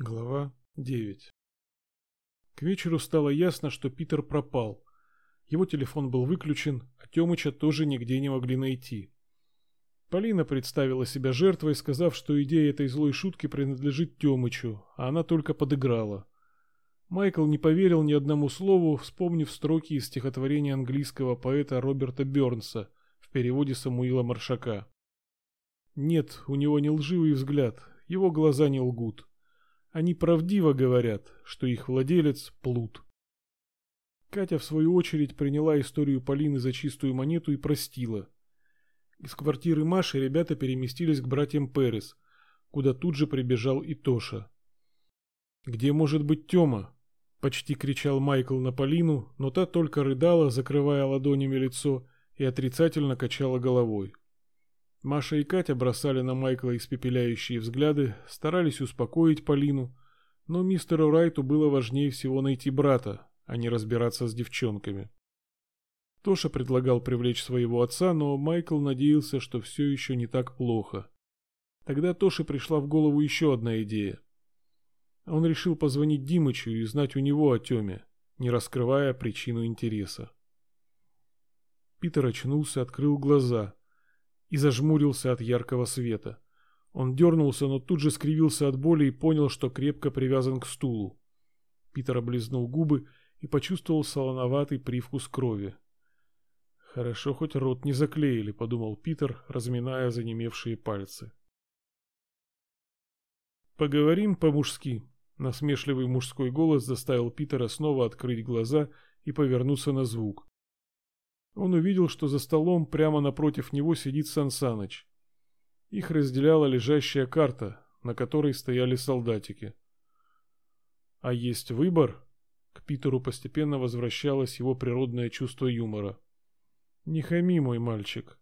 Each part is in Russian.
Глава 9 К вечеру стало ясно, что Питер пропал. Его телефон был выключен, а Тёмыча тоже нигде не могли найти. Полина представила себя жертвой, сказав, что идея этой злой шутки принадлежит Тёмычу, а она только подыграла. Майкл не поверил ни одному слову, вспомнив строки из стихотворения английского поэта Роберта Бёрнса в переводе Самуила Маршака. Нет, у него не лживый взгляд, его глаза не лгут. Они правдиво говорят, что их владелец – плут. Катя, в свою очередь, приняла историю Полины за чистую монету и простила. Из квартиры Маши ребята переместились к братьям Перес, куда тут же прибежал и Тоша. «Где может быть Тёма?» – почти кричал Майкл на Полину, но та только рыдала, закрывая ладонями лицо, и отрицательно качала головой. Маша и Катя бросали на Майкла испепеляющие взгляды, старались успокоить Полину, но мистеру Райту было важнее всего найти брата, а не разбираться с девчонками. Тоша предлагал привлечь своего отца, но Майкл надеялся, что все еще не так плохо. Тогда Тоше пришла в голову еще одна идея. Он решил позвонить Димычу и знать у него о Теме, не раскрывая причину интереса. Питер очнулся, открыл глаза и зажмурился от яркого света. Он дернулся, но тут же скривился от боли и понял, что крепко привязан к стулу. Питер облизнул губы и почувствовал солоноватый привкус крови. «Хорошо, хоть рот не заклеили», — подумал Питер, разминая занемевшие пальцы. «Поговорим по-мужски», — насмешливый мужской голос заставил Питера снова открыть глаза и повернуться на звук. Он увидел, что за столом прямо напротив него сидит Сансаныч. Их разделяла лежащая карта, на которой стояли солдатики. А есть выбор? К Питеру постепенно возвращалось его природное чувство юмора. Не хами, мой мальчик.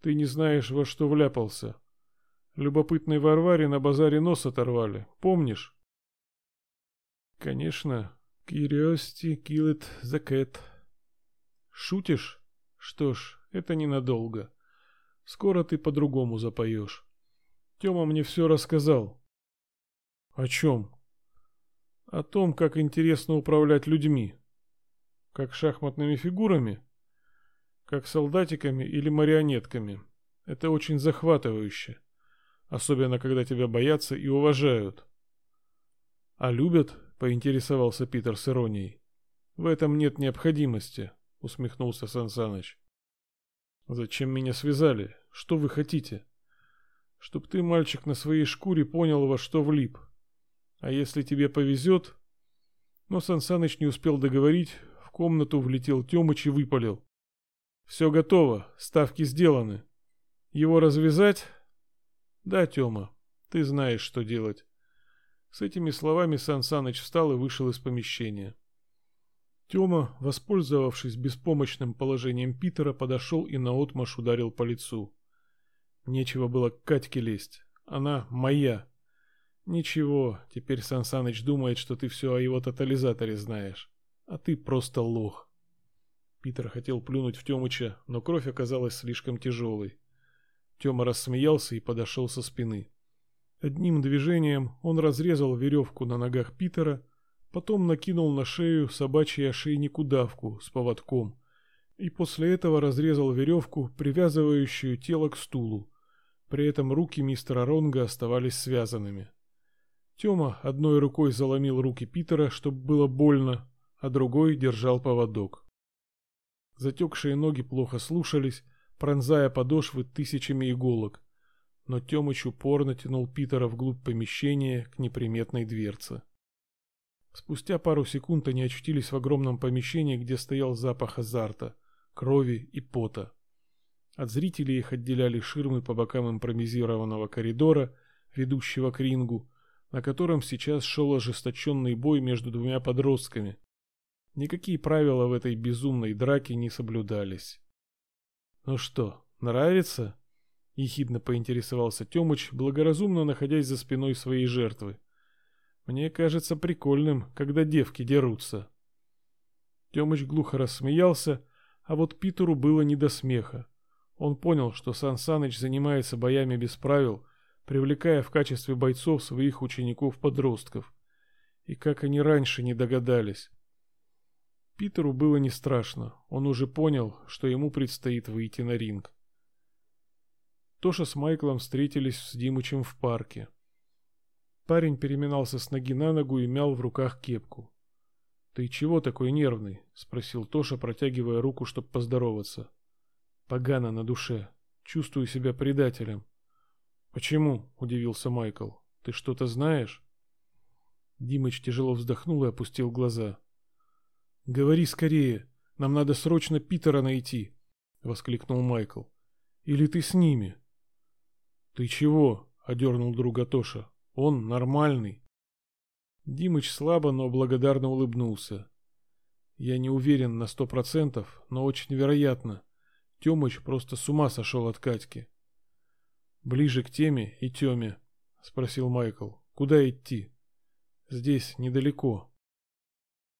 Ты не знаешь, во что вляпался. Любопытной Варваре на базаре нос оторвали, помнишь? Конечно. Curiosity killed the cat. Шутишь? Что ж, это ненадолго. Скоро ты по-другому запоешь. Тёма мне все рассказал. О чем? О том, как интересно управлять людьми. Как шахматными фигурами? Как солдатиками или марионетками. Это очень захватывающе. Особенно, когда тебя боятся и уважают. А любят? Поинтересовался Питер с иронией. В этом нет необходимости усмехнулся Сансаныч. Зачем меня связали? Что вы хотите? Чтоб ты, мальчик, на своей шкуре понял, во что влип. А если тебе повезет... Но Сансаныч не успел договорить, в комнату влетел Тёмыч и выпалил. Все готово, ставки сделаны. Его развязать? Да, Тёма, ты знаешь, что делать. С этими словами Сансаныч встал и вышел из помещения. Тёма, воспользовавшись беспомощным положением Питера, подошел и наотмашь ударил по лицу. Нечего было к Катьке лезть. Она моя. Ничего, теперь Сансаныч думает, что ты все о его тотализаторе знаешь. А ты просто лох. Питер хотел плюнуть в Тёмыча, но кровь оказалась слишком тяжелой. Тёма рассмеялся и подошел со спины. Одним движением он разрезал веревку на ногах Питера, Потом накинул на шею собачий ошейник удавку с поводком и после этого разрезал веревку, привязывающую тело к стулу. При этом руки мистера Ронга оставались связанными. Тёма одной рукой заломил руки Питера, чтобы было больно, а другой держал поводок. Затекшие ноги плохо слушались, пронзая подошвы тысячами иголок, но Тёмыч упорно тянул Питера вглубь помещения к неприметной дверце. Спустя пару секунд они очутились в огромном помещении, где стоял запах азарта, крови и пота. От зрителей их отделяли ширмы по бокам импровизированного коридора, ведущего к рингу, на котором сейчас шел ожесточенный бой между двумя подростками. Никакие правила в этой безумной драке не соблюдались. «Ну что, нравится?» — ехидно поинтересовался Тёмыч, благоразумно находясь за спиной своей жертвы. Мне кажется прикольным, когда девки дерутся. Тёмыч глухо рассмеялся, а вот Питеру было не до смеха. Он понял, что Сан Саныч занимается боями без правил, привлекая в качестве бойцов своих учеников-подростков. И как они раньше не догадались. Питеру было не страшно, он уже понял, что ему предстоит выйти на ринг. Тоша с Майклом встретились с Димычем в парке. Парень переминался с ноги на ногу и мял в руках кепку. «Ты чего такой нервный?» — спросил Тоша, протягивая руку, чтобы поздороваться. «Погано на душе. Чувствую себя предателем». «Почему?» — удивился Майкл. «Ты что-то знаешь?» Димыч тяжело вздохнул и опустил глаза. «Говори скорее. Нам надо срочно Питера найти!» — воскликнул Майкл. «Или ты с ними?» «Ты чего?» — одернул друга Тоша. «Он нормальный». Димыч слабо, но благодарно улыбнулся. «Я не уверен на сто процентов, но очень вероятно. Тёмыч просто с ума сошел от Катьки. «Ближе к теме и Тёме», — спросил Майкл. «Куда идти?» «Здесь, недалеко».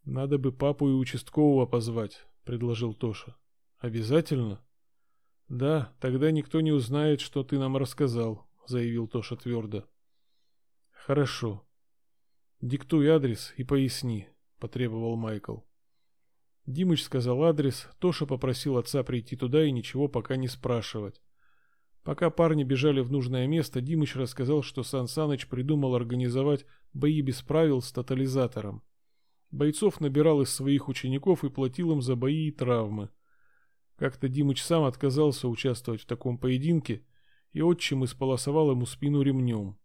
«Надо бы папу и участкового позвать», — предложил Тоша. «Обязательно?» «Да, тогда никто не узнает, что ты нам рассказал», — заявил Тоша твердо. «Хорошо. Диктуй адрес и поясни», — потребовал Майкл. Димыч сказал адрес, Тоша попросил отца прийти туда и ничего пока не спрашивать. Пока парни бежали в нужное место, Димыч рассказал, что Сан Саныч придумал организовать бои без правил с тотализатором. Бойцов набирал из своих учеников и платил им за бои и травмы. Как-то Димыч сам отказался участвовать в таком поединке, и отчим исполосовал ему спину ремнем.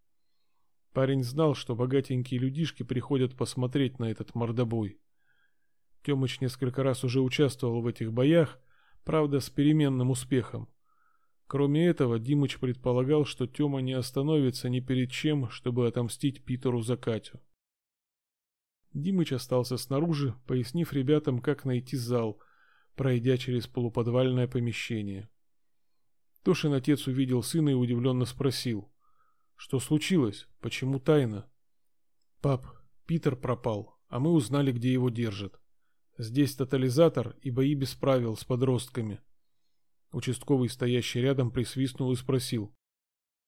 Парень знал, что богатенькие людишки приходят посмотреть на этот мордобой. Тёмыч несколько раз уже участвовал в этих боях, правда, с переменным успехом. Кроме этого, Димыч предполагал, что Тёма не остановится ни перед чем, чтобы отомстить Питеру за Катю. Димыч остался снаружи, пояснив ребятам, как найти зал, пройдя через полуподвальное помещение. Тошин отец увидел сына и удивленно спросил. «Что случилось? Почему тайна?» «Пап, Питер пропал, а мы узнали, где его держат. Здесь тотализатор и бои без правил с подростками. Участковый, стоящий рядом, присвистнул и спросил.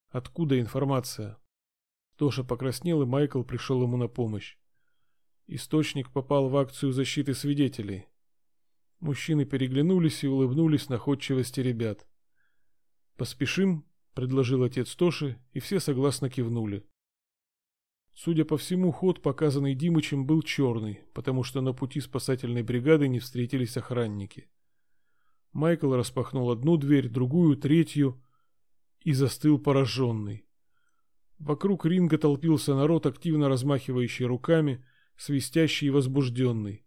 «Откуда информация?» Тоша покраснел, и Майкл пришел ему на помощь. Источник попал в акцию защиты свидетелей. Мужчины переглянулись и улыбнулись находчивости ребят. «Поспешим?» — предложил отец Тоши, и все согласно кивнули. Судя по всему, ход, показанный Димычем, был черный, потому что на пути спасательной бригады не встретились охранники. Майкл распахнул одну дверь, другую, третью и застыл пораженный. Вокруг ринга толпился народ, активно размахивающий руками, свистящий и возбужденный.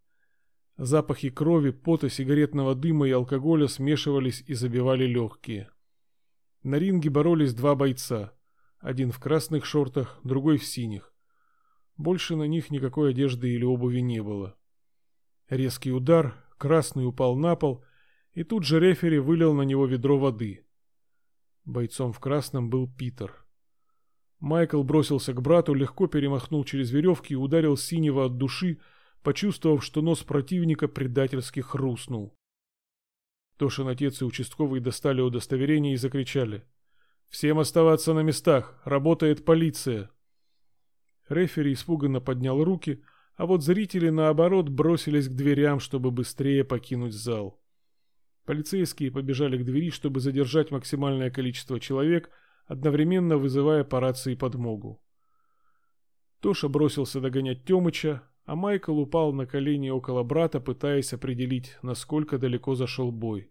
Запахи крови, пота, сигаретного дыма и алкоголя смешивались и забивали легкие. На ринге боролись два бойца. Один в красных шортах, другой в синих. Больше на них никакой одежды или обуви не было. Резкий удар, красный упал на пол — и тут же рефери вылил на него ведро воды. Бойцом в красном был Питер. Майкл бросился к брату, легко перемахнул через веревки и ударил синего от души, почувствовав, что нос противника предательски хрустнул. Тошин отец и участковый достали удостоверение и закричали. «Всем оставаться на местах! Работает полиция!» Рефери испуганно поднял руки, а вот зрители, наоборот, бросились к дверям, чтобы быстрее покинуть зал. Полицейские побежали к двери, чтобы задержать максимальное количество человек, одновременно вызывая по рации подмогу. Тоша бросился догонять Тёмыча, а Майкл упал на колени около брата, пытаясь определить, насколько далеко зашел бой.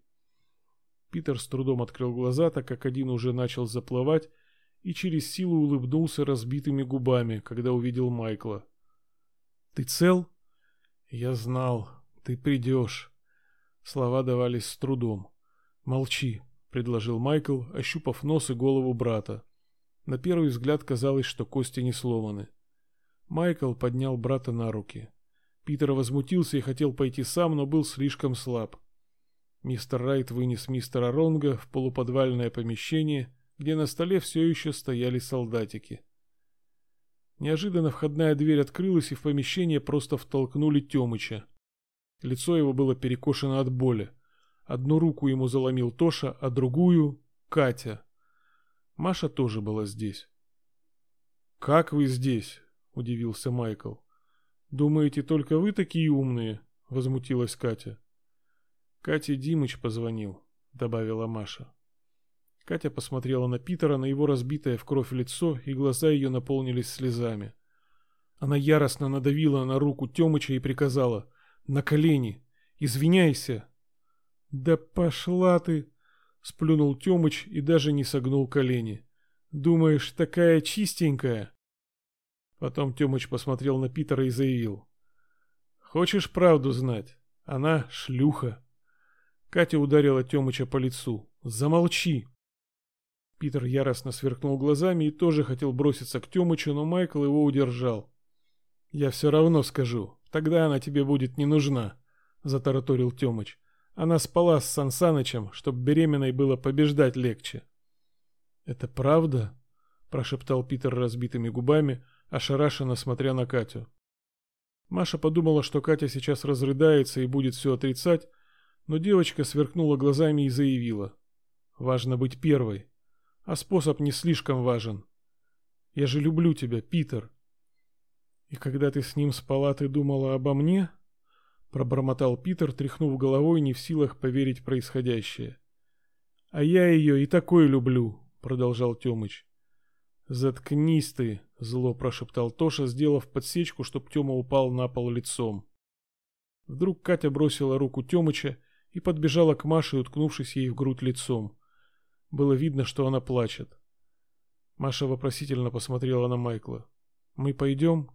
Питер с трудом открыл глаза, так как один уже начал заплывать, и через силу улыбнулся разбитыми губами, когда увидел Майкла. «Ты цел?» «Я знал. Ты придешь». Слова давались с трудом. «Молчи», — предложил Майкл, ощупав нос и голову брата. На первый взгляд казалось, что кости не сломаны. Майкл поднял брата на руки. Питер возмутился и хотел пойти сам, но был слишком слаб. Мистер Райт вынес мистера Ронга в полуподвальное помещение, где на столе все еще стояли солдатики. Неожиданно входная дверь открылась, и в помещение просто втолкнули Тёмыча. Лицо его было перекошено от боли. Одну руку ему заломил Тоша, а другую — Катя. Маша тоже была здесь. как вы здесь?» — удивился Майкл. «Думаете, только вы такие умные?» — возмутилась Катя. «Кате Димыч позвонил», — добавила Маша. Катя посмотрела на Питера, на его разбитое в кровь лицо, и глаза ее наполнились слезами. Она яростно надавила на руку Тёмыча и приказала «На колени! Извиняйся!» «Да пошла ты!» — сплюнул Тёмыч и даже не согнул колени. «Думаешь, такая чистенькая?» Потом Тёмыч посмотрел на Питера и заявил. «Хочешь правду знать? Она шлюха!» Катя ударила Тёмыча по лицу. «Замолчи!» Питер яростно сверкнул глазами и тоже хотел броситься к Тёмычу, но Майкл его удержал. «Я все равно скажу. Тогда она тебе будет не нужна», — затараторил Тёмыч. «Она спала с Сансанычем, чтоб беременной было побеждать легче». «Это правда?» — прошептал Питер разбитыми губами, ошарашенно смотря на Катю. Маша подумала, что Катя сейчас разрыдается и будет все отрицать, но девочка сверкнула глазами и заявила. «Важно быть первой, а способ не слишком важен. Я же люблю тебя, Питер. «И когда ты с ним спала, ты думала обо мне?» Пробормотал Питер, тряхнув головой, не в силах поверить в происходящее. «А я ее и такой люблю», — продолжал Темыч. «Заткнись ты», — зло прошептал Тоша, сделав подсечку, чтоб Тёма упал на пол лицом. Вдруг Катя бросила руку Тёмыча и подбежала к Маше, уткнувшись ей в грудь лицом. Было видно, что она плачет. Маша вопросительно посмотрела на Майкла. «Мы пойдем?»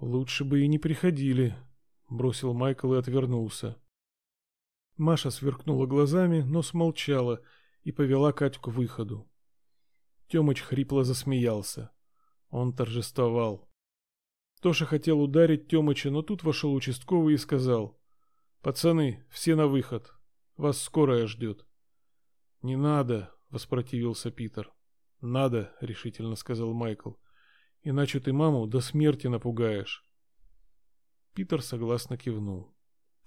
«Лучше бы и не приходили», — бросил Майкл и отвернулся. Маша сверкнула глазами, но смолчала и повела Катю к выходу. Тёмыч хрипло засмеялся. Он торжествовал. Тоша хотел ударить Тёмыча, но тут вошел участковый и сказал. «Пацаны, все на выход. Вас скорая ждет». «Не надо», — воспротивился Питер. «Надо», — решительно сказал Майкл. Иначе ты маму до смерти напугаешь. Питер согласно кивнул.